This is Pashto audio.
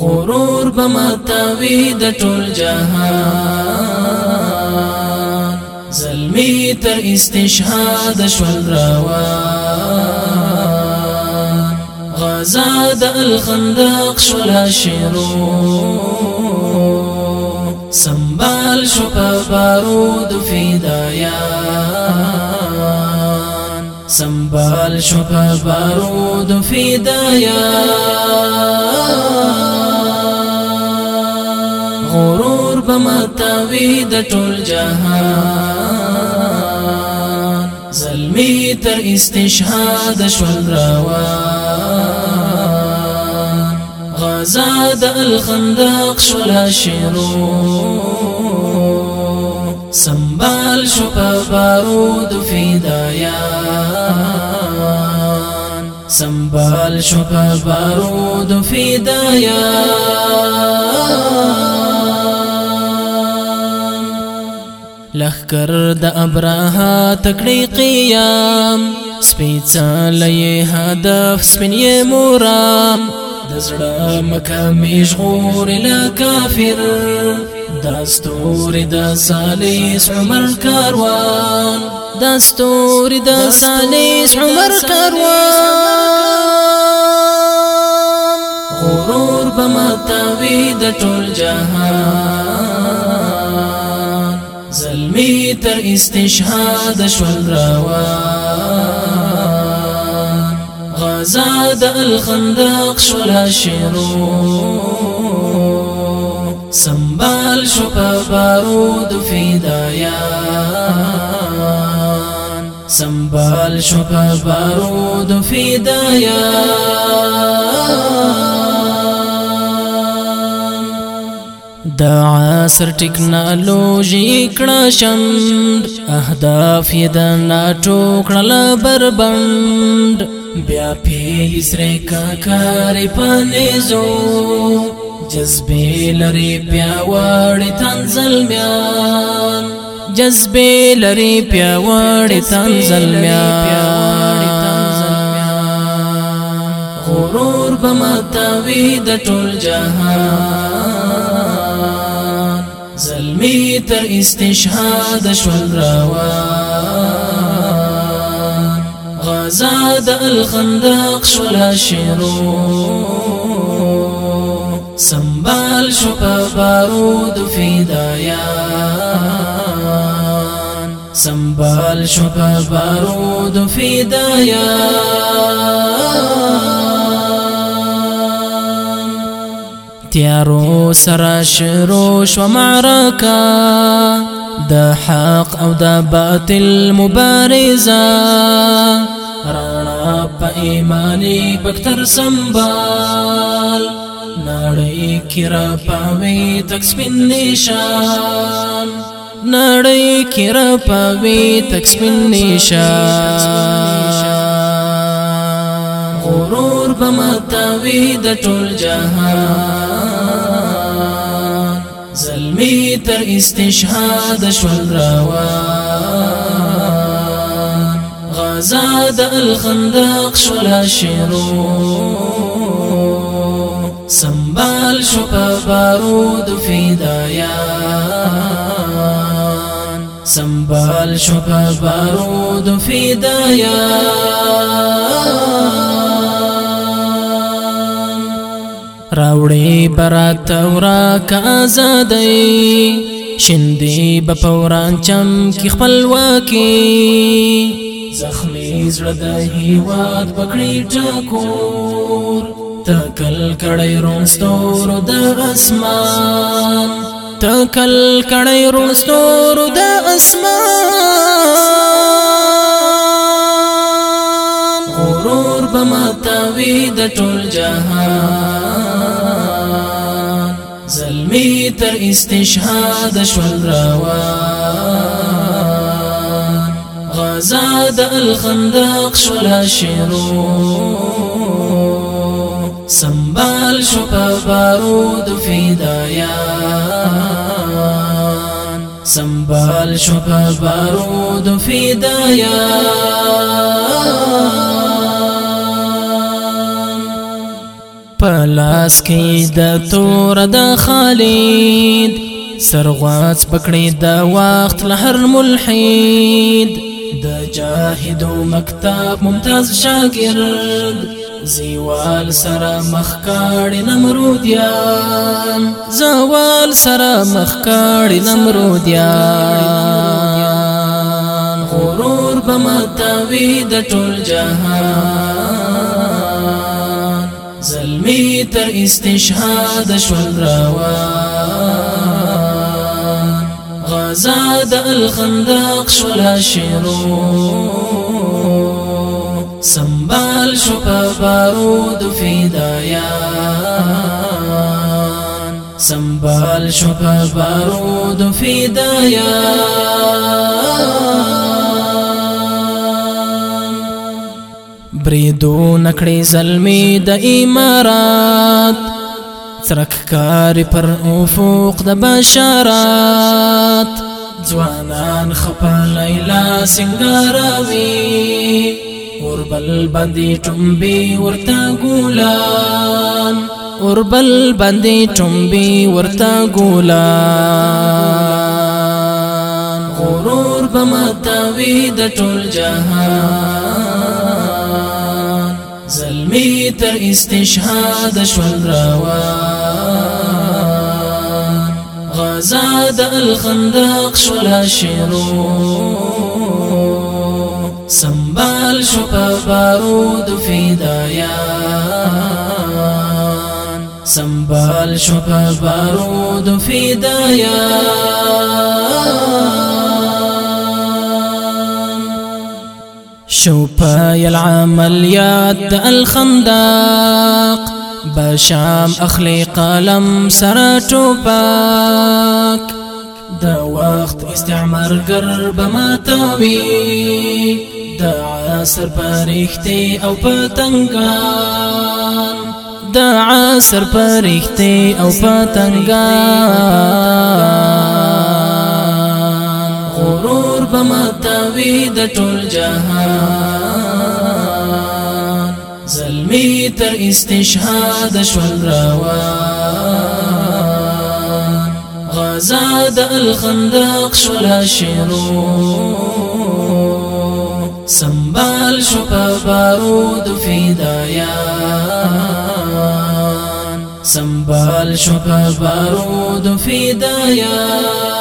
غرور بمتاوی د ټول جهان زلمی تر استشهاد شول روان غزاد الخندق شول شیرو سنبال شو بارود فدایان سنبال شو بارود فدایان بمتاوی جهان تر استشهاد الخندق شلا شيرو سنبال شو بارود فدایان سنبال شو په بارود فدایان لخکر د ابراها تکړی قیام سپیڅلې هدف سپینې مورام د زړه مکه مشغور لا کافر دستور د سالیس عمر کاروان دستور د سالیس عمر کاروان غرور بمتاوی د ټول جهان زلمی تر استشهاد شول روان الخندق شول شیرو سنبال شو بارود بارود فدایان سنبال شو بارود بارود فدایان د عصر ټیکنالوژي کړه شند اهداف یې د ناټو کړل بربند بیا په اسره کا کارې پنه زو جذبې لري پیاوړې تنزل میان جذبې لري پیاوړې تنزل میان نور بما تاوي د ټول جهان زلمي تر استشهاد شول روان غزا د الخندق شول شيرو سنبال شو په بارود فدایان سنبال شو په بارود فدایان تیارو سره شروع شو معرکه د حق او د باطل مبارزه رڼا په بكتر سمبال سنبال نړۍ کې را تک سپین نشان نړۍ کې را تک سپین نشان غرور بمتاوي د ټول جهان زلمی تر استشهاد شول روان غزا د الخندق شول شیرو سنبال شو په بارود فدايان سنبال شبه بارود فدايا راوړې برات اورا کا آزادۍ شندې بپوران چم کی خپلواکي زخمی زړه د هیواد پکړې ټکور تکل کړې رونستور د اسمان تکل کړي رونستور د اسمان غرور بماتوي د ټول جهان زلمی تر استشهاد شول روان غزاد الخندق شول شیرو سنبال شو په بارود فدايان سنبال شد بارود فدایا پلاس کې د تور د خالد سرغواز پکړې د وخت لهر ملحد د جاهد مکتاب ممتاز شاګرد زیوال سره مخکاړي نمرودیان زوال سره مخکاړي نمرودیان غرور بمتاوي د ټول جهان زلمی تر استشهاد شول روان غزا د الخندق شول شیرون سنبال شو بارود فدايان سنبال شو په بارود فدایان بريدو نكري زلمی د امارات ترك كاري پر افق د بشارات زوانان خپل لیلا سنگاراوي اوربل باندې ټومبي ورته ګولان اوربل باندې ټومبي ورته ګولان غرور بمتاوي د ټول جهان زلمی تر استشهاد شول روان غزا د الخندق شول شیرون بل شپا بارود فدایان سنبال شپا بارود فدایان شوفا العمليات الخندق بشام اخلی قلم سرا ټوپک دا وقت استعمار ګر ما تاوي د عصر پرختي او پتنګان د عصر پرختي او پتنګان غرور بمتوي د ټول جهان زلمي تر استشهاد شول روان غزا د الخندق شول شیرون سنبال شو بارود فدايان سنبال شو بارود فدايان